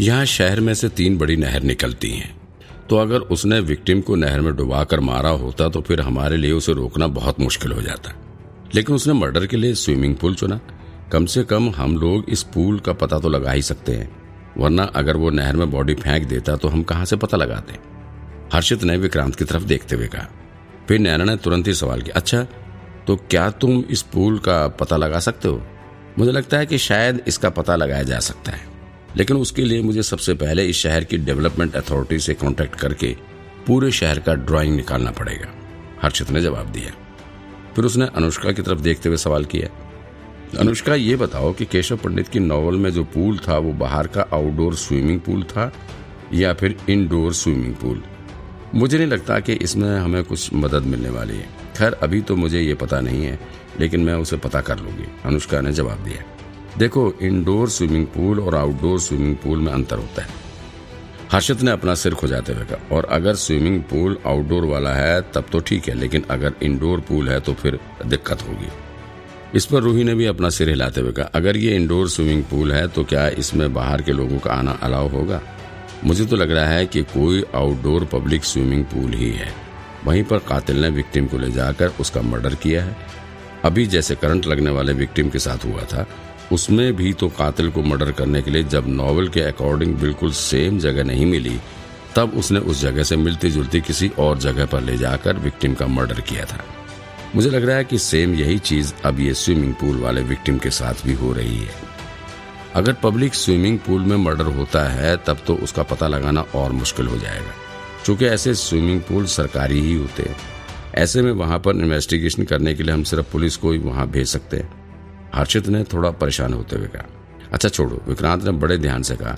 यहाँ शहर में से तीन बड़ी नहर निकलती हैं। तो अगर उसने विक्टिम को नहर में डुबाकर मारा होता तो फिर हमारे लिए उसे रोकना बहुत मुश्किल हो जाता। लेकिन उसने मर्डर के लिए स्विमिंग पूल चुना। कम से कम हम लोग इस पूल का पता तो लगा ही सकते हैं। वरना अगर वो नहर में बॉडी फेंक देता तो हम कहाँ से पता लगाते हर्षित ने विक्रांत की तरफ़ देखते हुए कहा, फिर नैना ने तुरंत ही सवाल किया अच्छा तो क्या तुम इस पूल का पता लगा सकते हो? मुझे लगता है कि शायद इसका पता लगाया जा सकता है। लेकिन उसके लिए मुझे सबसे पहले इस शहर की डेवलपमेंट अथॉरिटी से कांटेक्ट करके पूरे शहर का ड्राइंग निकालना पड़ेगा। हर्षित ने जवाब दिया। फिर उसने अनुष्का की तरफ़ देखते हुए सवाल किया, अनुष्का ये बताओ कि केशव पंडित की नॉवल में जो पूल था वो बाहर का आउटडोर स्विमिंग पूल था या फिर इनडोर स्विमिंग पूल? मुझे नहीं लगता कि इसमें हमें कुछ मदद मिलने वाली है। खैर, अभी तो मुझे ये पता नहीं है, लेकिन मैं उसे पता कर लूँगी, अनुष्का ने जवाब दिया। देखो इंडोर स्विमिंग पूल और आउटडोर स्विमिंग पूल में अंतर होता है। हर्षित ने अपना सिर खुजाते हुए कहा, और अगर स्विमिंग पूल आउटडोर वाला है, तब तो ठीक है, लेकिन अगर इंडोर पूल है तो फिर दिक्कत होगी। इस पर रूही ने भी अपना सिर हिलाते हुए कहा, अगर ये इंडोर स्विमिंग पूल है तो क्या इसमें बाहर के लोगों का आना अलाउ होगा? मुझे तो लग रहा है कि कोई आउटडोर पब्लिक स्विमिंग पूल ही है। वहीं पर कातिल ने विक्टिम को ले जाकर उसका मर्डर किया है। अभी जैसे करंट लगने वाले विक्टिम के साथ हुआ था उसमें भी तो कातिल को मर्डर करने के लिए जब नॉवल के अकॉर्डिंग बिल्कुल सेम जगह नहीं मिली, तब उसने उस जगह से मिलती जुलती किसी और जगह पर ले जाकर विक्टिम का मर्डर किया था। मुझे लग रहा है कि सेम यही चीज़ अब ये स्विमिंग पूल वाले विक्टिम के साथ भी हो रही है। अगर पब्लिक स्विमिंग पूल में मर्डर होता है, तब तो उसका पता लगाना और मुश्किल हो जाएगा। क्योंकि ऐसे स्विमिंग पूल सरकारी ही होते हैं। ऐसे में वहाँ पर इन्वेस्टिगेशन करने के लिए हम सिर्फ़ पुलिस को ही वहाँ भेज सकते हैं। हर्षित ने थोड़ा परेशान होते हुए कहा अच्छा छोड़ो, विक्रांत ने बड़े ध्यान से कहा,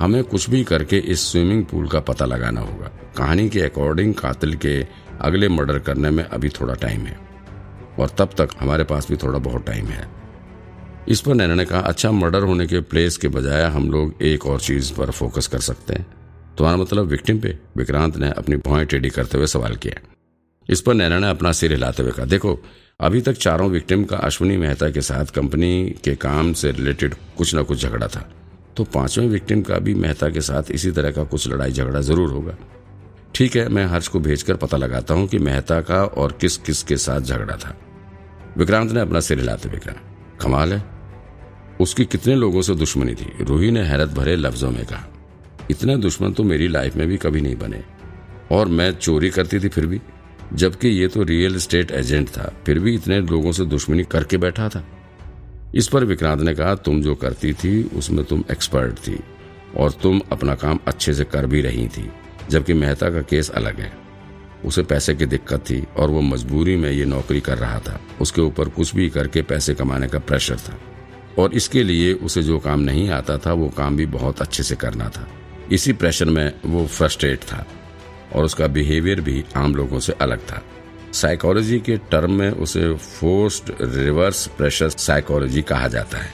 हमें कुछ भी करके इस स्विमिंग पूल का पता लगाना होगा। कहानी के अकॉर्डिंग कातिल के अगले मर्डर करने में अभी थोड़ा टाइम है, और तब तक हमारे पास भी थोड़ा बहुत टाइम है। इस पर नैना ने कहा अच्छा मर्डर होने के प्लेस के बजाय हम लोग एक और चीज़ पर फोकस कर सकते हैं। तुम्हारा मतलब विक्टिम पे? विक्रांत ने अपनी भौएँ टेढ़ी करते हुए सवाल किया। इस पर नैना ने अपना सिर हिलाते हुए कहा, देखो अभी तक चारों विक्टिम का अश्विनी मेहता के साथ कंपनी के काम से रिलेटेड कुछ न कुछ झगड़ा था। तो पाँचवें विक्टिम का भी मेहता के साथ इसी तरह का कुछ लड़ाई झगड़ा ज़रूर होगा। ठीक है, मैं हर्ष को भेजकर पता लगाता हूँ कि मेहता का और किस किस के साथ झगड़ा था। विक्रांत ने अपना सिर हिलाते हुए कहा कमाल है। उसकी कितने लोगों से दुश्मनी थी, रूही ने हैरत भरे लफ्जों में कहा। इतने दुश्मन तो मेरी लाइफ में भी कभी नहीं बने। और मैं चोरी करती थी फिर भी। जबकि ये तो रियल एस्टेट एजेंट था, फिर भी इतने लोगों से दुश्मनी करके बैठा था। इस पर विक्रांत ने कहा, तुम जो करती थी, उसमें तुम एक्सपर्ट थी, और तुम अपना काम अच्छे से कर भी रही थी, जबकि मेहता का केस अलग है। उसे पैसे की दिक्कत थी, और वो मजबूरी में ये नौकरी कर रहा था। उसके ऊपर कुछ भी करके पैसे कमाने का प्रेशर था, और इसके लिए उसे जो काम नहीं आता था, वो काम भी बहुत अच्छे से करना था। इसी प्रेशर में वो फ्रस्ट्रेट था। और उसका बिहेवियर भी आम लोगों से अलग था। साइकोलॉजी के टर्म में उसे फोर्स्ड रिवर्स प्रेशर साइकोलॉजी कहा जाता है।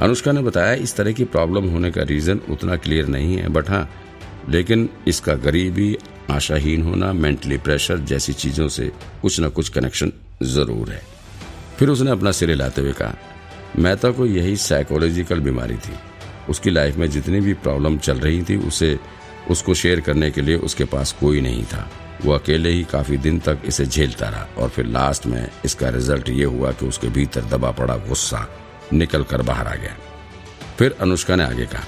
अनुष्का ने बताया, इस तरह की प्रॉब्लम होने का रीजन उतना क्लियर नहीं है बट हाँ लेकिन इसका गरीबी, आशाहीन होना मेंटली प्रेशर जैसी चीज़ों से कुछ न कुछ कनेक्शन ज़रूर है। फिर उसने अपना सिर हिलाते हुए कहा, मेहता को यही साइकोलॉजिकल बीमारी थी। उसकी लाइफ में जितनी भी प्रॉब्लम चल रही थी, उसे उसको शेयर करने के लिए उसके पास कोई नहीं था। वो अकेले ही काफ़ी दिन तक इसे झेलता रहा और फिर लास्ट में इसका रिज़ल्ट ये हुआ कि उसके भीतर दबा पड़ा गुस्सा निकल कर बाहर आ गया। फिर अनुष्का ने आगे कहा,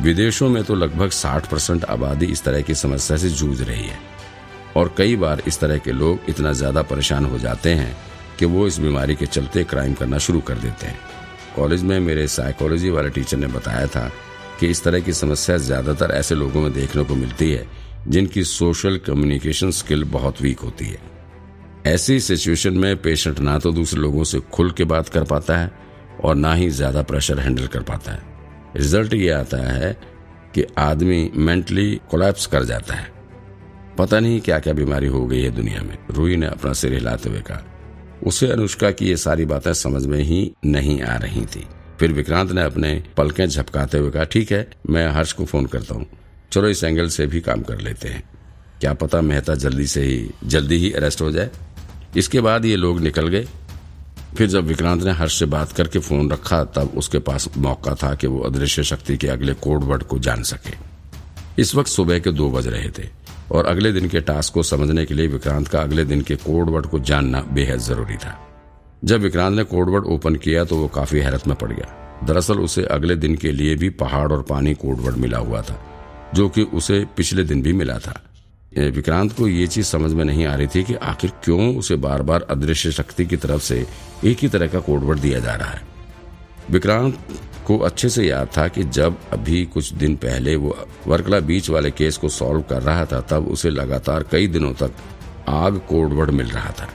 विदेशों में तो लगभग 60 परसेंट आबादी इस तरह की समस्या से जूझ रही है और कई बार इस तरह के लोग इतना ज़्यादा परेशान हो जाते हैं कि वो इस बीमारी के चलते क्राइम करना शुरू कर देते हैं। कॉलेज में मेरे साइकोलॉजी वाले टीचर ने बताया था कि इस तरह की समस्या ज़्यादातर ऐसे लोगों में देखने को मिलती है, जिनकी सोशल कम्युनिकेशन स्किल बहुत वीक होती है। ऐसी सिचुएशन में पेशेंट ना तो दूसरे लोगों से खुल के बात कर पाता है और ना ही ज़्यादा प्रेशर हैंडल कर पाता है। रिज़ल्ट ये आता है कि आदमी मेंटली कोलैप्स कर जाता है। पता नहीं क्या क्या बीमारी हो गई है दुनिया में। रूही ने अपना सिर हिलाते हुए कहा। उसे अनुष्का की ये सारी बातें समझ में ही नहीं आ रही थी। फिर विक्रांत ने अपने पलकें झपकाते हुए कहा, ठीक है, मैं हर्ष को फ़ोन करता हूँ। चलो इस एंगल से भी काम कर लेते हैं। क्या पता मेहता जल्दी से ही, जल्दी ही अरेस्ट हो जाए? इसके बाद ये लोग निकल गए। फिर जब विक्रांत ने हर्ष से बात करके फ़ोन रखा, तब उसके पास मौका था कि वो अदृश्य शक्ति के अगले कोडवर्ड को जान सके। इस वक्त सुबह के दो बज रहे थे, और अगले दिन के टास्क को समझने के लिए विक्रांत का अगले दिन के कोडवर्ड को जानना बेहद ज़रूरी था। जब विक्रांत ने कोडवर्ड ओपन किया तो वो काफ़ी हैरत में पड़ गया। दरअसल उसे अगले दिन के लिए भी पहाड़ और पानी कोडवर्ड मिला हुआ था, जो कि उसे पिछले दिन भी मिला था। विक्रांत को ये चीज़ समझ में नहीं आ रही थी कि आखिर क्यों उसे बार बार अदृश्य शक्ति की तरफ़ से एक ही तरह का कोडवर्ड दिया जा रहा है। विक्रांत को अच्छे से याद था कि जब अभी कुछ दिन पहले वो वर्कला बीच वाले केस को सॉल्व कर रहा था, तब उसे लगातार कई दिनों तक आग कोडवर्ड मिल रहा था।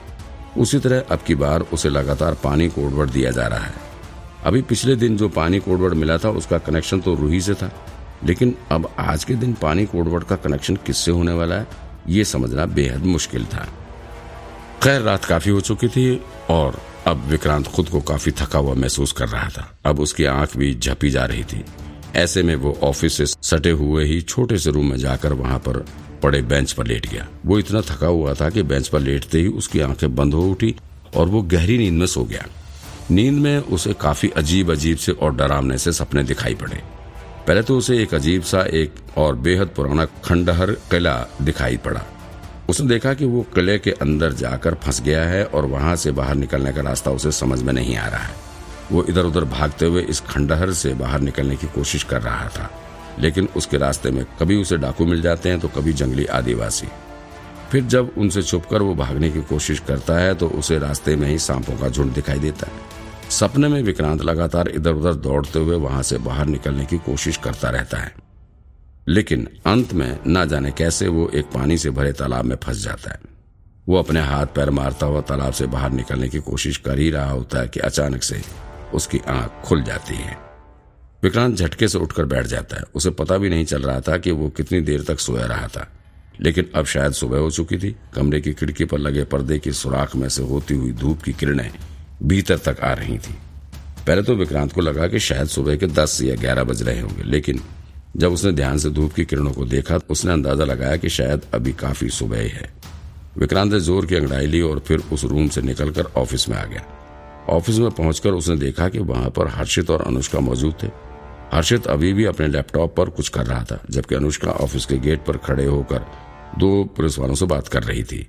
उसी तरह अब की बार उसे लगातार पानी कोडवर्ड दिया जा रहा है। अभी पिछले दिन जो पानी कोडवर्ड मिला था, उसका कनेक्शन तो रूही से था। लेकिन अब आज के दिन पानी कोडवर्ड का कनेक्शन किससे होने वाला है, ये समझना बेहद मुश्किल था। खैर, रात काफ़ी हो चुकी थी और अब विक्रांत खुद को काफ़ी थका हुआ महसूस कर रहा था। अब उसकी आँख भी झपी जा रही थी। ऐसे में वो ऑफ़िस से सटे हुए ही छोटे से रूम में जाकर वहाँ पर पड़े बेंच पर लेट गया। वो इतना थका हुआ था कि बेंच पर लेटते ही उसकी आँखें बंद हो उठी और वो गहरी नींद में सो गया। नींद में उसे काफ़ी अजीब अजीब से और डरावने से सपने दिखाई पड़े। पहले तो उसे एक अजीब सा, एक और बेहद पुराना खंडहर किला दिखाई पड़ा। उसने देखा कि वो किले के अंदर जाकर फंस गया है और वहाँ से बाहर निकलने का रास्ता उसे समझ में नहीं आ रहा है। वो इधर उधर भागते हुए इस खंडहर से बाहर निकलने की कोशिश कर रहा था। लेकिन उसके रास्ते में कभी उसे डाकू मिल जाते हैं तो कभी जंगली आदिवासी। फिर जब उनसे छुपकर वो भागने की कोशिश करता है तो उसे रास्ते में ही सांपों का झुंड दिखाई देता है। सपने में विक्रांत लगातार इधर उधर दौड़ते हुए वहाँ से बाहर निकलने की कोशिश करता रहता है। लेकिन अंत में न जाने कैसे वो एक पानी से भरे तालाब में फंस जाता है। वो अपने हाथ पैर मारता हुआ तालाब से बाहर निकलने की कोशिश कर ही रहा होता है कि अचानक से उसकी आँख खुल जाती है। विक्रांत झटके से उठकर बैठ जाता है। उसे पता भी नहीं चल रहा था कि वो कितनी देर तक सोया रहा था। लेकिन अब शायद सुबह हो चुकी थी। कमरे की खिड़की पर लगे पर्दे की सुराख में से होती हुई धूप की किरणें भीतर तक आ रही थी। पहले तो विक्रांत को लगा कि शायद सुबह के दस या ग्यारह बज रहे होंगे, लेकिन जब उसने ध्यान से धूप की किरणों को देखा, उसने अंदाज़ा लगाया कि शायद अभी काफ़ी सुबह है विक्रांत ने ज़ोर की अंगड़ाई ली और फिर उस रूम से निकलकर ऑफ़िस में आ गया। ऑफ़िस में पहुंचकर उसने देखा कि वहाँ पर हर्षित और अनुष्का मौजूद थे। हर्षित अभी भी अपने लैपटॉप पर कुछ कर रहा था, जबकि अनुष्का ऑफ़िस के गेट पर खड़े होकर दो पुलिस वालों से बात कर रही थी।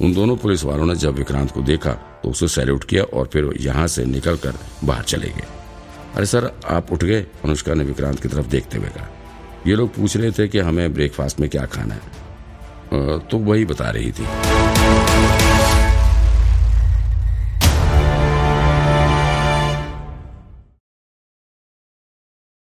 उन दोनों पुलिस वालों ने जब विक्रांत को देखा तो उसे सैल्यूट किया और फिर यहाँ से निकलकर बाहर चले गए। अरे सर, आप उठ गए? अनुष्का ने विक्रांत की तरफ़ देखते हुए कहा। ये लोग पूछ रहे थे कि हमें ब्रेकफास्ट में क्या खाना है। तो वही बता रही थी।